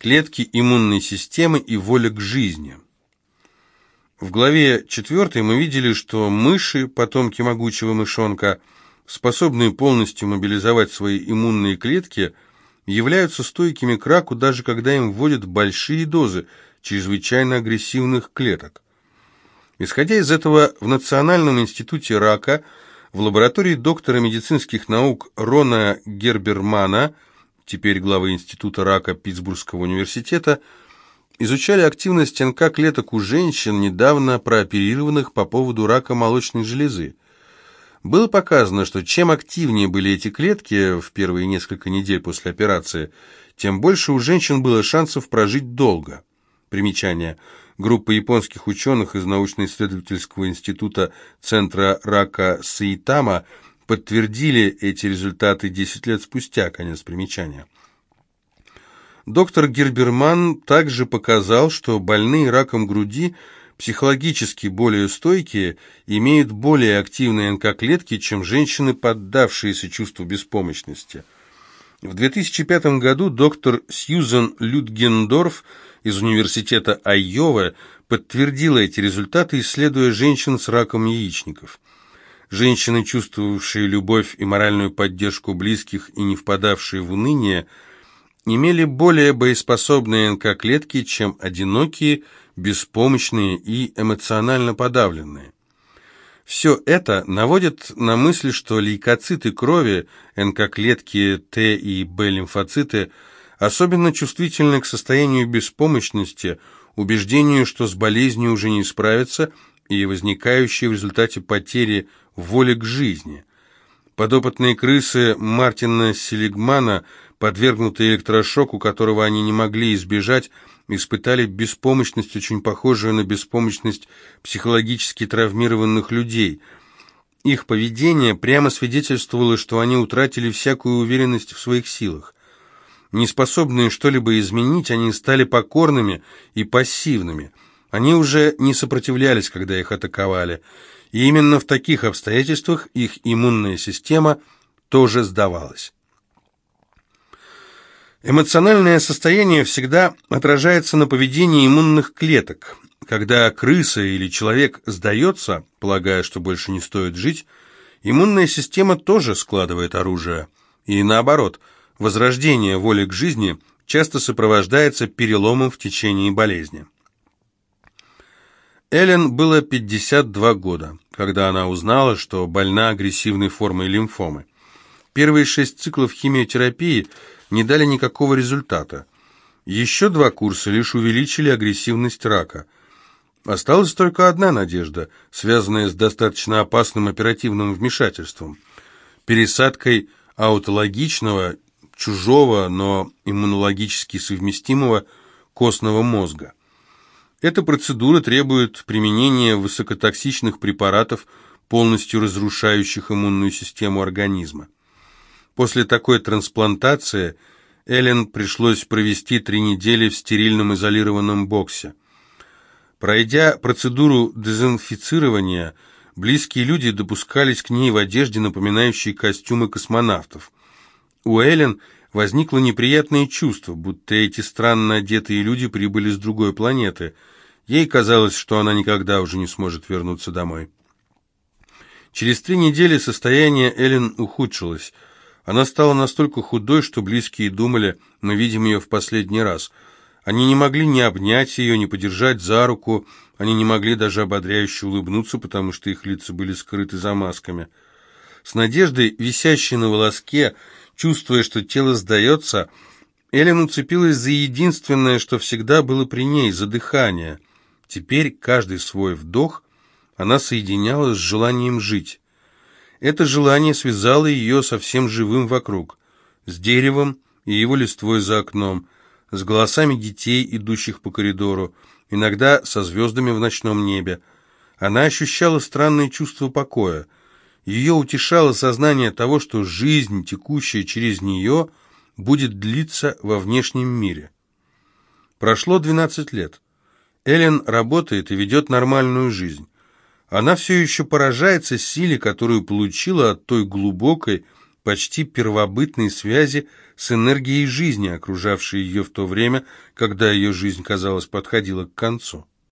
клетки иммунной системы и воля к жизни. В главе 4 мы видели, что мыши, потомки могучего мышонка, способные полностью мобилизовать свои иммунные клетки, являются стойкими к раку, даже когда им вводят большие дозы чрезвычайно агрессивных клеток. Исходя из этого, в Национальном институте рака в лаборатории доктора медицинских наук Рона Гербермана, теперь главы Института рака Питтсбургского университета, изучали активность НК-клеток у женщин, недавно прооперированных по поводу рака молочной железы. Было показано, что чем активнее были эти клетки в первые несколько недель после операции, тем больше у женщин было шансов прожить долго. Примечание. Группа японских ученых из научно-исследовательского института Центра рака Саитама подтвердили эти результаты 10 лет спустя. Конец примечания. Доктор Герберман также показал, что больные раком груди психологически более стойкие, имеют более активные НК-клетки, чем женщины, поддавшиеся чувству беспомощности. В 2005 году доктор Сьюзен Людгендорф из университета Айова подтвердила эти результаты, исследуя женщин с раком яичников. Женщины, чувствовавшие любовь и моральную поддержку близких и не впадавшие в уныние – имели более боеспособные НК-клетки, чем одинокие, беспомощные и эмоционально подавленные. Все это наводит на мысль, что лейкоциты крови, НК-клетки Т и Б-лимфоциты особенно чувствительны к состоянию беспомощности, убеждению, что с болезнью уже не справиться, и возникающей в результате потери воли к жизни. Подопытные крысы Мартина Селигмана – подвергнутые электрошоку, которого они не могли избежать, испытали беспомощность, очень похожую на беспомощность психологически травмированных людей. Их поведение прямо свидетельствовало, что они утратили всякую уверенность в своих силах. Неспособные что-либо изменить, они стали покорными и пассивными. Они уже не сопротивлялись, когда их атаковали. И именно в таких обстоятельствах их иммунная система тоже сдавалась. Эмоциональное состояние всегда отражается на поведении иммунных клеток. Когда крыса или человек сдается, полагая, что больше не стоит жить, иммунная система тоже складывает оружие. И наоборот, возрождение воли к жизни часто сопровождается переломом в течение болезни. Эллен было 52 года, когда она узнала, что больна агрессивной формой лимфомы. Первые шесть циклов химиотерапии – не дали никакого результата. Еще два курса лишь увеличили агрессивность рака. Осталась только одна надежда, связанная с достаточно опасным оперативным вмешательством. Пересадкой аутологичного, чужого, но иммунологически совместимого костного мозга. Эта процедура требует применения высокотоксичных препаратов, полностью разрушающих иммунную систему организма. После такой трансплантации Эллен пришлось провести три недели в стерильном изолированном боксе. Пройдя процедуру дезинфицирования, близкие люди допускались к ней в одежде, напоминающей костюмы космонавтов. У Эллен возникло неприятное чувство, будто эти странно одетые люди прибыли с другой планеты. Ей казалось, что она никогда уже не сможет вернуться домой. Через три недели состояние Эллен ухудшилось – она стала настолько худой, что близкие думали, мы видим ее в последний раз. Они не могли ни обнять ее, ни подержать за руку, они не могли даже ободряюще улыбнуться, потому что их лица были скрыты за масками. С надеждой, висящей на волоске, чувствуя, что тело сдается, Эллен уцепилась за единственное, что всегда было при ней, за дыхание. Теперь каждый свой вдох она соединяла с желанием жить. Это желание связало ее со всем живым вокруг, с деревом и его листвой за окном, с голосами детей, идущих по коридору, иногда со звездами в ночном небе. Она ощущала странное чувство покоя. Ее утешало сознание того, что жизнь, текущая через нее, будет длиться во внешнем мире. Прошло 12 лет. Эллен работает и ведет нормальную жизнь. Она все еще поражается силе, которую получила от той глубокой, почти первобытной связи с энергией жизни, окружавшей ее в то время, когда ее жизнь, казалось, подходила к концу.